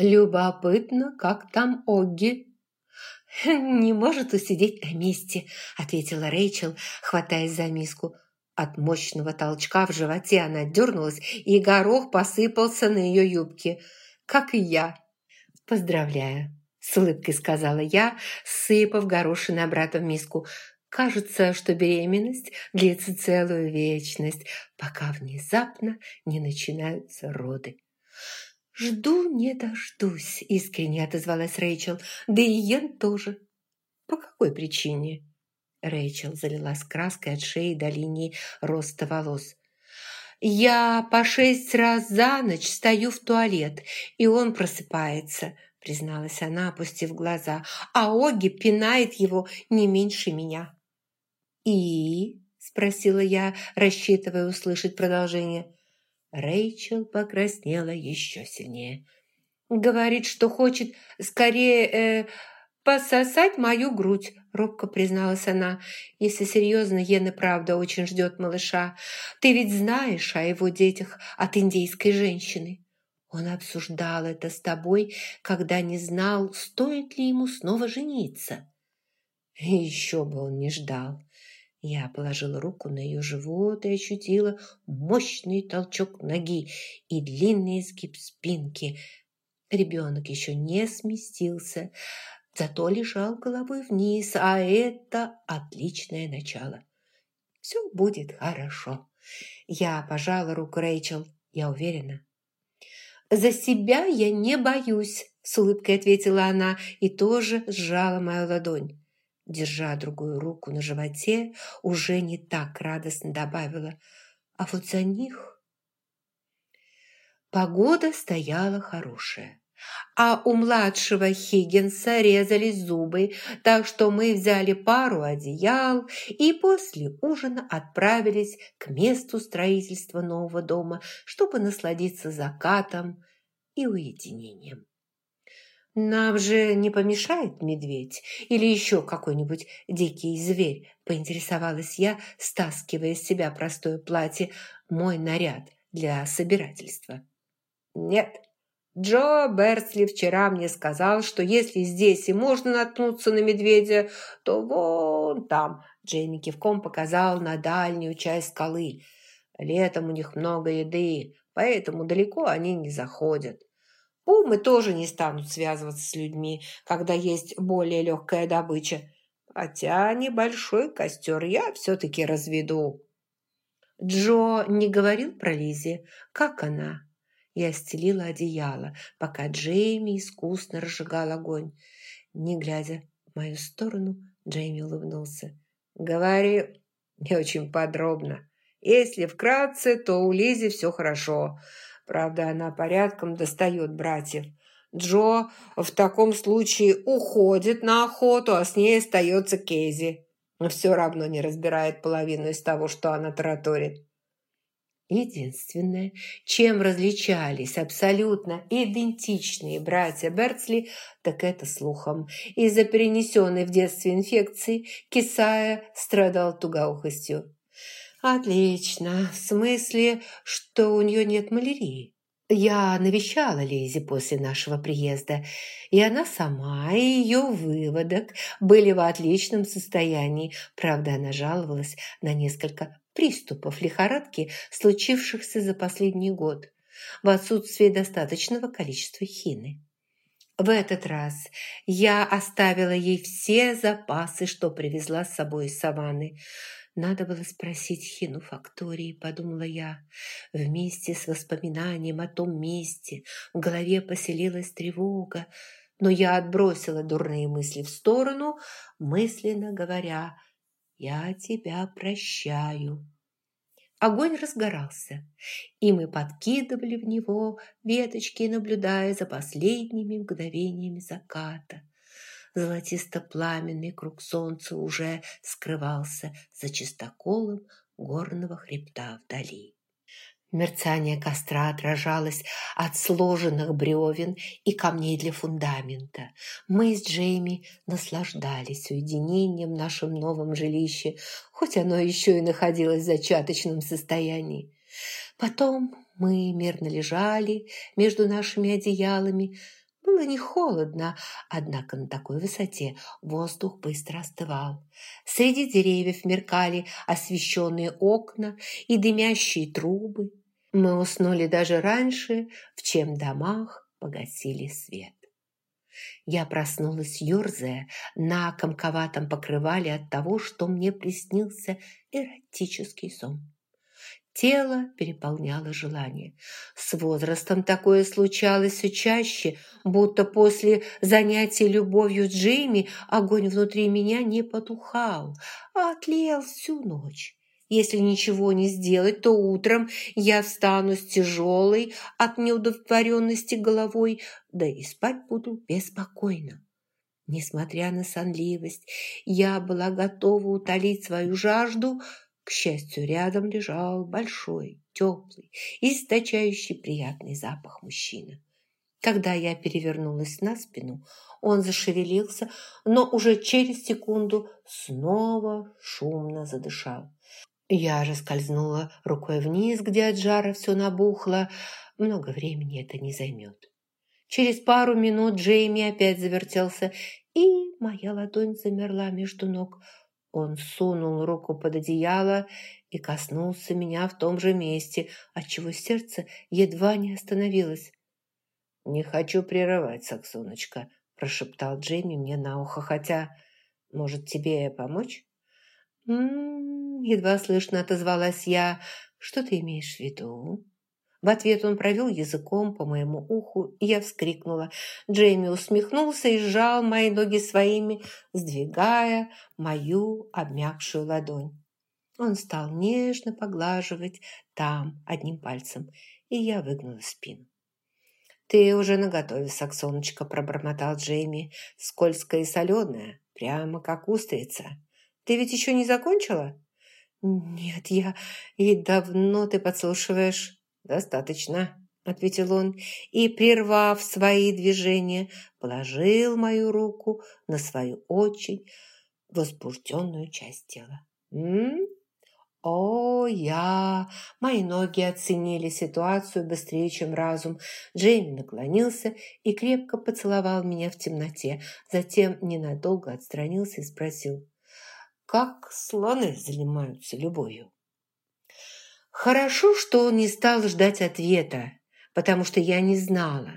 «Любопытно, как там Огги?» «Не может усидеть на месте», – ответила Рэйчел, хватаясь за миску. От мощного толчка в животе она дернулась, и горох посыпался на ее юбке, как и я. «Поздравляю», – с улыбкой сказала я, сыпав горошины обратно в миску. «Кажется, что беременность длится целую вечность, пока внезапно не начинаются роды». «Жду не дождусь», – искренне отозвалась Рэйчел. «Да и Йен тоже». «По какой причине?» Рэйчел залилась краской от шеи до линии роста волос. «Я по шесть раз за ночь стою в туалет, и он просыпается», призналась она, опустив глаза, «а Оги пинает его не меньше меня». «И?» – спросила я, рассчитывая услышать продолжение. Рэйчел покраснела еще сильнее. «Говорит, что хочет скорее э, пососать мою грудь», – робко призналась она. «Если серьезно, Йен и правда очень ждет малыша. Ты ведь знаешь о его детях от индейской женщины». Он обсуждал это с тобой, когда не знал, стоит ли ему снова жениться. И еще бы он не ждал. Я положила руку на ее живот и ощутила мощный толчок ноги и длинный изгиб спинки. Ребенок еще не сместился, зато лежал головой вниз, а это отличное начало. Все будет хорошо. Я пожала руку Рэйчел, я уверена. «За себя я не боюсь», – с улыбкой ответила она и тоже сжала мою ладонь держа другую руку на животе, уже не так радостно добавила. А вот за них... Погода стояла хорошая. А у младшего Хиггинса резались зубы, так что мы взяли пару одеял и после ужина отправились к месту строительства нового дома, чтобы насладиться закатом и уединением. «Нам же не помешает медведь или еще какой-нибудь дикий зверь?» – поинтересовалась я, стаскивая с себя простое платье, мой наряд для собирательства. «Нет, Джо Берсли вчера мне сказал, что если здесь и можно наткнуться на медведя, то вон там...» Джейми кивком показал на дальнюю часть скалы. «Летом у них много еды, поэтому далеко они не заходят». Пумы тоже не станут связываться с людьми, когда есть более легкая добыча. Хотя небольшой костер я все-таки разведу. Джо не говорил про Лизи. Как она? Я стелила одеяло, пока Джейми искусно разжигал огонь. Не глядя в мою сторону, Джейми улыбнулся. «Говори не очень подробно. Если вкратце, то у Лизи все хорошо. Правда, она порядком достает братьев. Джо в таком случае уходит на охоту, а с ней остается Кейзи. Но все равно не разбирает половину из того, что она тараторит. Единственное, чем различались абсолютно идентичные братья Берцли, так это слухом. Из-за перенесенной в детстве инфекции Кисая страдал тугоухостью. «Отлично. В смысле, что у нее нет малярии?» Я навещала Лизи после нашего приезда, и она сама и ее выводок были в отличном состоянии. Правда, она жаловалась на несколько приступов лихорадки, случившихся за последний год, в отсутствие достаточного количества хины. В этот раз я оставила ей все запасы, что привезла с собой из саванны – надо было спросить Хину фактории, подумала я. Вместе с воспоминанием о том месте в голове поселилась тревога, но я отбросила дурные мысли в сторону, мысленно говоря «Я тебя прощаю». Огонь разгорался, и мы подкидывали в него веточки, наблюдая за последними мгновениями заката. Золотисто-пламенный круг солнца уже скрывался за чистоколом горного хребта вдали. Мерцание костра отражалось от сложенных бревен и камней для фундамента. Мы с Джейми наслаждались уединением в нашем новом жилище, хоть оно еще и находилось в зачаточном состоянии. Потом мы мирно лежали между нашими одеялами, Было не холодно, однако на такой высоте воздух быстро остывал. Среди деревьев меркали освещенные окна и дымящие трубы. Мы уснули даже раньше, в чем домах погасили свет. Я проснулась, ерзая на комковатом покрывале от того, что мне приснился эротический сон. Тело переполняло желание. С возрастом такое случалось все чаще, будто после занятий любовью с Джейми огонь внутри меня не потухал, а отлел всю ночь. Если ничего не сделать, то утром я встану с тяжелой от неудовлетворенности головой, да и спать буду беспокойно. Несмотря на сонливость, я была готова утолить свою жажду. К счастью, рядом лежал большой, теплый, источающий приятный запах мужчина. Когда я перевернулась на спину, он зашевелился, но уже через секунду снова шумно задышал. Я же скользнула рукой вниз, где от жара все набухло. Много времени это не займет. Через пару минут Джейми опять завертелся, и моя ладонь замерла между ног. Он сунул руку под одеяло и коснулся меня в том же месте, отчего сердце едва не остановилось. «Не хочу прерывать, Саксоночка», – прошептал Джейми мне на ухо, хотя, может, тебе помочь? «М-м-м», едва слышно отозвалась я. «Что ты имеешь в виду?» В ответ он провел языком по моему уху, и я вскрикнула. Джейми усмехнулся и сжал мои ноги своими, сдвигая мою обмякшую ладонь. Он стал нежно поглаживать там одним пальцем, и я выгнула спину. «Ты уже наготове, Саксоночка», – пробормотал Джейми, – «скользкая и соленая, прямо как устрица». Ты ведь еще не закончила?» «Нет, я... И давно ты подслушиваешь?» «Достаточно», — ответил он, и, прервав свои движения, положил мою руку на свою очень возбужденную часть тела. «М? О, я! Мои ноги оценили ситуацию быстрее, чем разум. Джейми наклонился и крепко поцеловал меня в темноте, затем ненадолго отстранился и спросил как слоны занимаются любовью. Хорошо, что он не стал ждать ответа, потому что я не знала.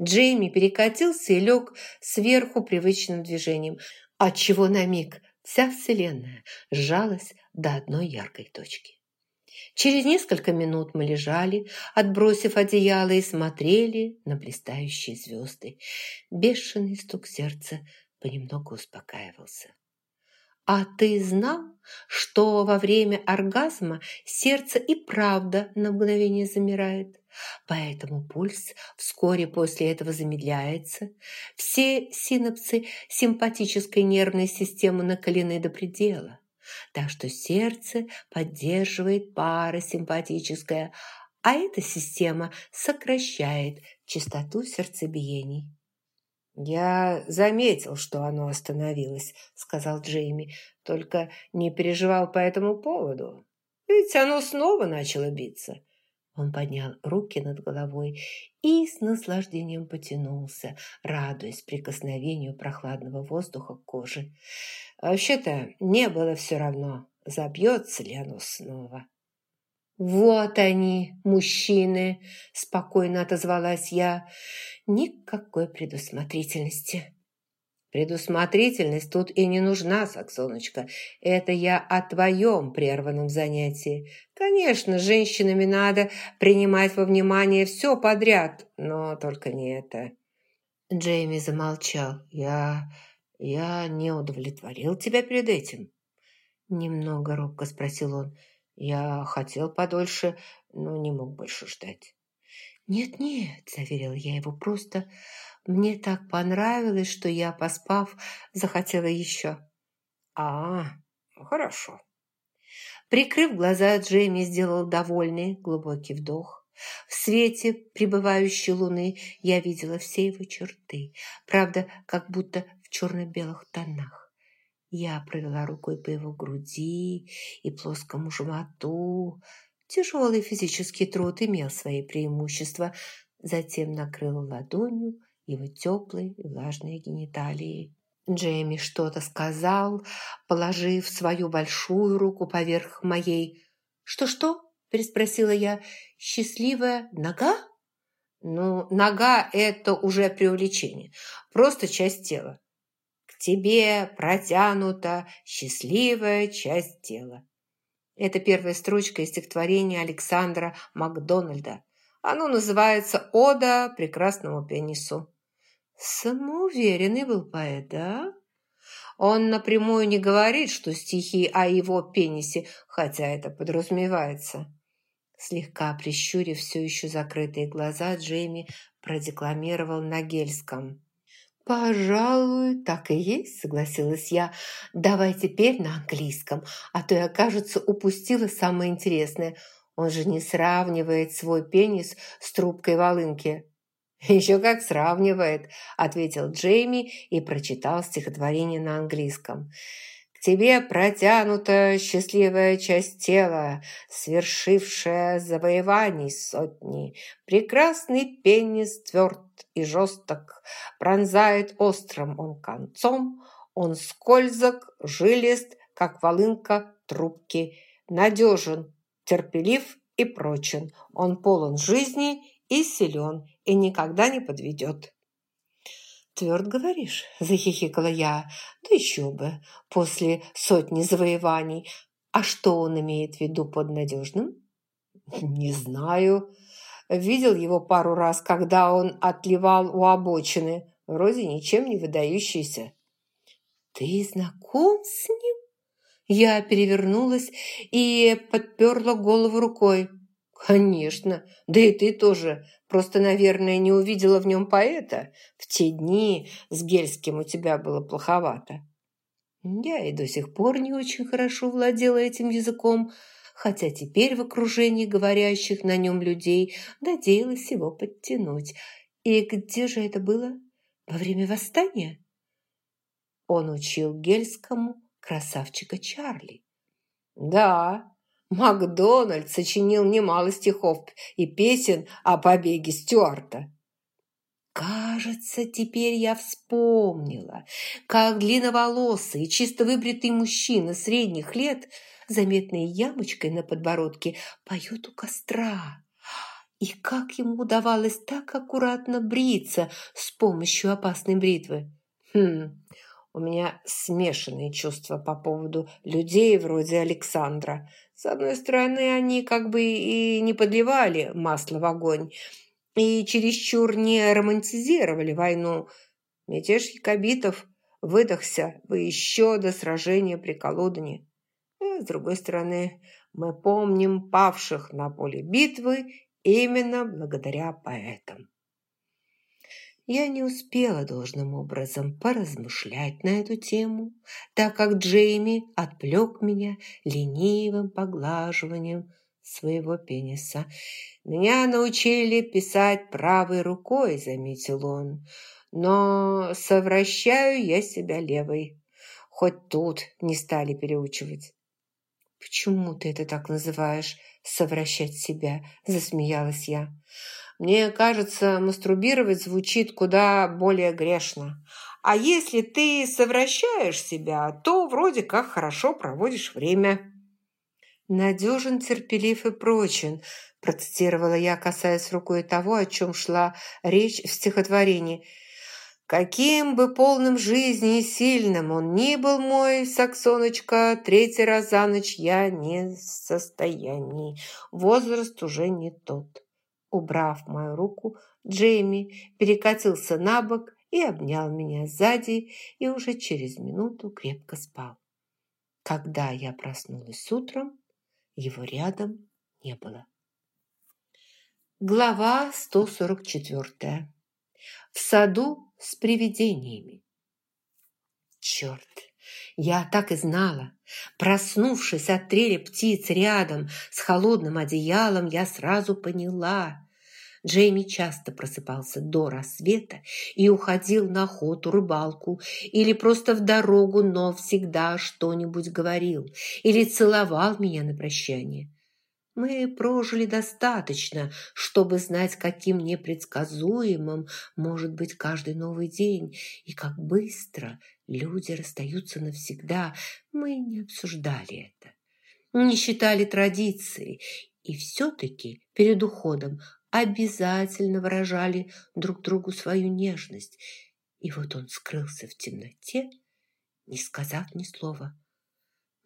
Джейми перекатился и лег сверху привычным движением, отчего на миг вся вселенная сжалась до одной яркой точки. Через несколько минут мы лежали, отбросив одеяло, и смотрели на блистающие звезды. Бешеный стук сердца понемногу успокаивался. А ты знал, что во время оргазма сердце и правда на мгновение замирает? Поэтому пульс вскоре после этого замедляется. Все синапсы симпатической нервной системы накалены до предела. Так что сердце поддерживает парасимпатическое, а эта система сокращает частоту сердцебиений. «Я заметил, что оно остановилось», — сказал Джейми, «только не переживал по этому поводу. Ведь оно снова начало биться». Он поднял руки над головой и с наслаждением потянулся, радуясь прикосновению прохладного воздуха к коже. Вообще-то не было все равно, забьется ли оно снова. «Вот они, мужчины!» – спокойно отозвалась я. «Никакой предусмотрительности». «Предусмотрительность тут и не нужна, Саксоночка. Это я о твоем прерванном занятии. Конечно, женщинами надо принимать во внимание все подряд, но только не это». Джейми замолчал. «Я... я не удовлетворил тебя перед этим?» Немного робко спросил он. Я хотел подольше, но не мог больше ждать. «Нет-нет», – заверил я его, – «просто мне так понравилось, что я, поспав, захотела еще». «А, хорошо». Прикрыв глаза, Джейми сделал довольный глубокий вдох. В свете прибывающей луны я видела все его черты, правда, как будто в черно-белых тонах. Я провела рукой по его груди и плоскому животу. Тяжелый физический труд имел свои преимущества. Затем накрыла ладонью его теплые и влажные гениталии. Джейми что-то сказал, положив свою большую руку поверх моей. «Что-что?» – переспросила я. «Счастливая нога?» «Ну, нога – это уже преувеличение, просто часть тела. Тебе протянута счастливая часть тела». Это первая строчка из стихотворения Александра Макдональда. Оно называется «Ода прекрасному пенису». Самоуверенный был поэт, да? Он напрямую не говорит, что стихи о его пенисе, хотя это подразумевается. Слегка прищурив все еще закрытые глаза, Джейми продекламировал на гельском. «Пожалуй, так и есть», — согласилась я. «Давай теперь на английском, а то я, кажется, упустила самое интересное. Он же не сравнивает свой пенис с трубкой волынки». «Еще как сравнивает», – ответил Джейми и прочитал стихотворение на английском. «К тебе протянута счастливая часть тела, свершившая завоеваний сотни. Прекрасный пенис тверд и жесток, пронзает острым он концом, он скользок, жилист, как волынка трубки, надежен, терпелив и прочен. Он полон жизни и силен, и никогда не подведет. «Тверд говоришь?» – захихикала я. «Да еще бы, после сотни завоеваний. А что он имеет в виду под надежным?» «Не знаю. Видел его пару раз, когда он отливал у обочины. Вроде ничем не выдающийся». «Ты знаком с ним?» Я перевернулась и подперла голову рукой. «Конечно. Да и ты тоже. Просто, наверное, не увидела в нем поэта. В те дни с Гельским у тебя было плоховато». Я и до сих пор не очень хорошо владела этим языком, хотя теперь в окружении говорящих на нем людей надеялась его подтянуть. И где же это было? Во время восстания? Он учил Гельскому красавчика Чарли. Да, Макдональд сочинил немало стихов и песен о побеге Стюарта. Кажется, теперь я вспомнила, как длинноволосый, чисто выбритый мужчина средних лет, заметной ямочкой на подбородке, поет у костра. И как ему удавалось так аккуратно бриться с помощью опасной бритвы. Хм, у меня смешанные чувства по поводу людей вроде Александра. С одной стороны, они как бы и не подливали масло в огонь, и чересчур не романтизировали войну. Мятеж якобитов выдохся бы еще до сражения при Колодане. И, с другой стороны, мы помним павших на поле битвы именно благодаря поэтам. Я не успела должным образом поразмышлять на эту тему, так как Джейми отвлек меня ленивым поглаживанием своего пениса. «Меня научили писать правой рукой», — заметил он, «но совращаю я себя левой, хоть тут не стали переучивать». «Почему ты это так называешь, совращать себя?» – засмеялась я. Мне кажется, мастурбировать звучит куда более грешно. А если ты совращаешь себя, то вроде как хорошо проводишь время. «Надежен, терпелив и прочен», – процитировала я, касаясь рукой того, о чем шла речь в стихотворении. «Каким бы полным жизни и сильным он ни был мой, Саксоночка, третий раз за ночь я не в состоянии. Возраст уже не тот». Убрав мою руку, Джейми перекатился на бок и обнял меня сзади и уже через минуту крепко спал. Когда я проснулась утром, его рядом не было. Глава 144. В саду с привидениями. Черт! Я так и знала. Проснувшись от трели птиц рядом с холодным одеялом, я сразу поняла. Джейми часто просыпался до рассвета и уходил на охоту, рыбалку или просто в дорогу, но всегда что-нибудь говорил или целовал меня на прощание. Мы прожили достаточно, чтобы знать, каким непредсказуемым может быть каждый новый день и как быстро люди расстаются навсегда. Мы не обсуждали это, не считали традицией и все-таки перед уходом обязательно выражали друг другу свою нежность. И вот он скрылся в темноте, не сказав ни слова.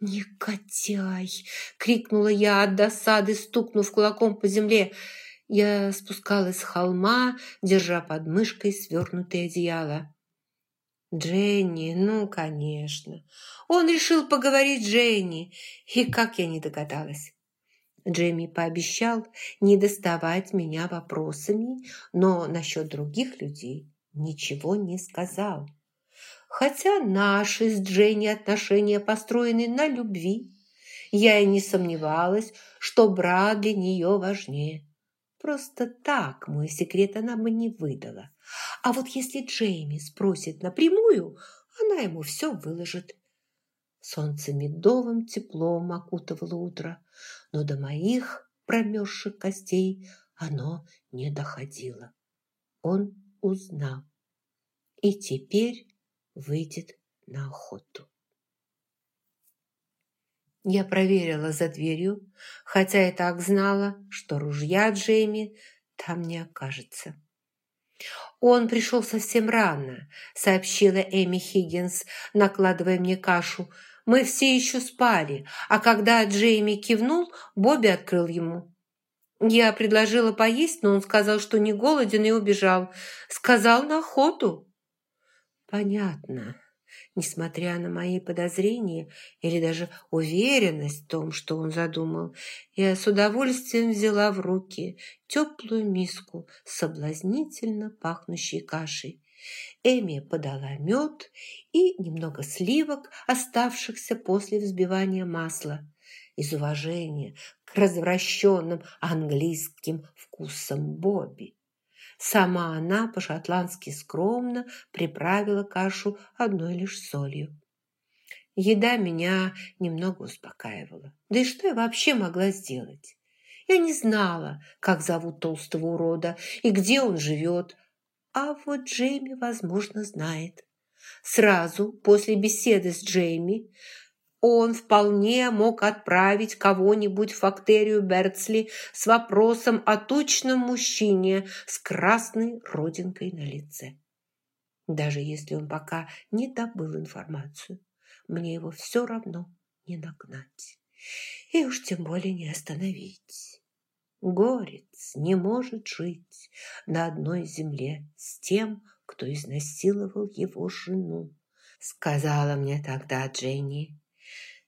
«Негодяй!» — крикнула я от досады, стукнув кулаком по земле. Я спускалась с холма, держа под мышкой свернутое одеяло. Дженни, ну, конечно. Он решил поговорить с Дженни. И как я не догадалась. Джемми пообещал не доставать меня вопросами, но насчет других людей ничего не сказал. Хотя наши с Дженни отношения построены на любви, я и не сомневалась, что брат для нее важнее. Просто так мой секрет она бы не выдала. А вот если Джейми спросит напрямую, она ему все выложит. Солнце медовым теплом окутывало утро, но до моих промерзших костей оно не доходило. Он узнал и теперь выйдет на охоту. Я проверила за дверью, хотя и так знала, что ружья Джейми там не окажется. «Он пришел совсем рано», — сообщила Эми Хиггинс, накладывая мне кашу. «Мы все еще спали, а когда Джейми кивнул, Бобби открыл ему». Я предложила поесть, но он сказал, что не голоден и убежал. Сказал на охоту. Понятно. Несмотря на мои подозрения или даже уверенность в том, что он задумал, я с удовольствием взяла в руки теплую миску с соблазнительно пахнущей кашей. Эми подала мед и немного сливок, оставшихся после взбивания масла. Из уважения к развращенным английским вкусам Бобби. Сама она по-шотландски скромно приправила кашу одной лишь солью. Еда меня немного успокаивала. Да и что я вообще могла сделать? Я не знала, как зовут толстого урода и где он живет. А вот Джейми, возможно, знает. Сразу после беседы с Джейми он вполне мог отправить кого-нибудь в фактерию Берцли с вопросом о точном мужчине с красной родинкой на лице. Даже если он пока не добыл информацию, мне его все равно не нагнать. И уж тем более не остановить. Горец не может жить на одной земле с тем, кто изнасиловал его жену, сказала мне тогда Дженни.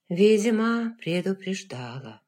Видимо, предупреждала.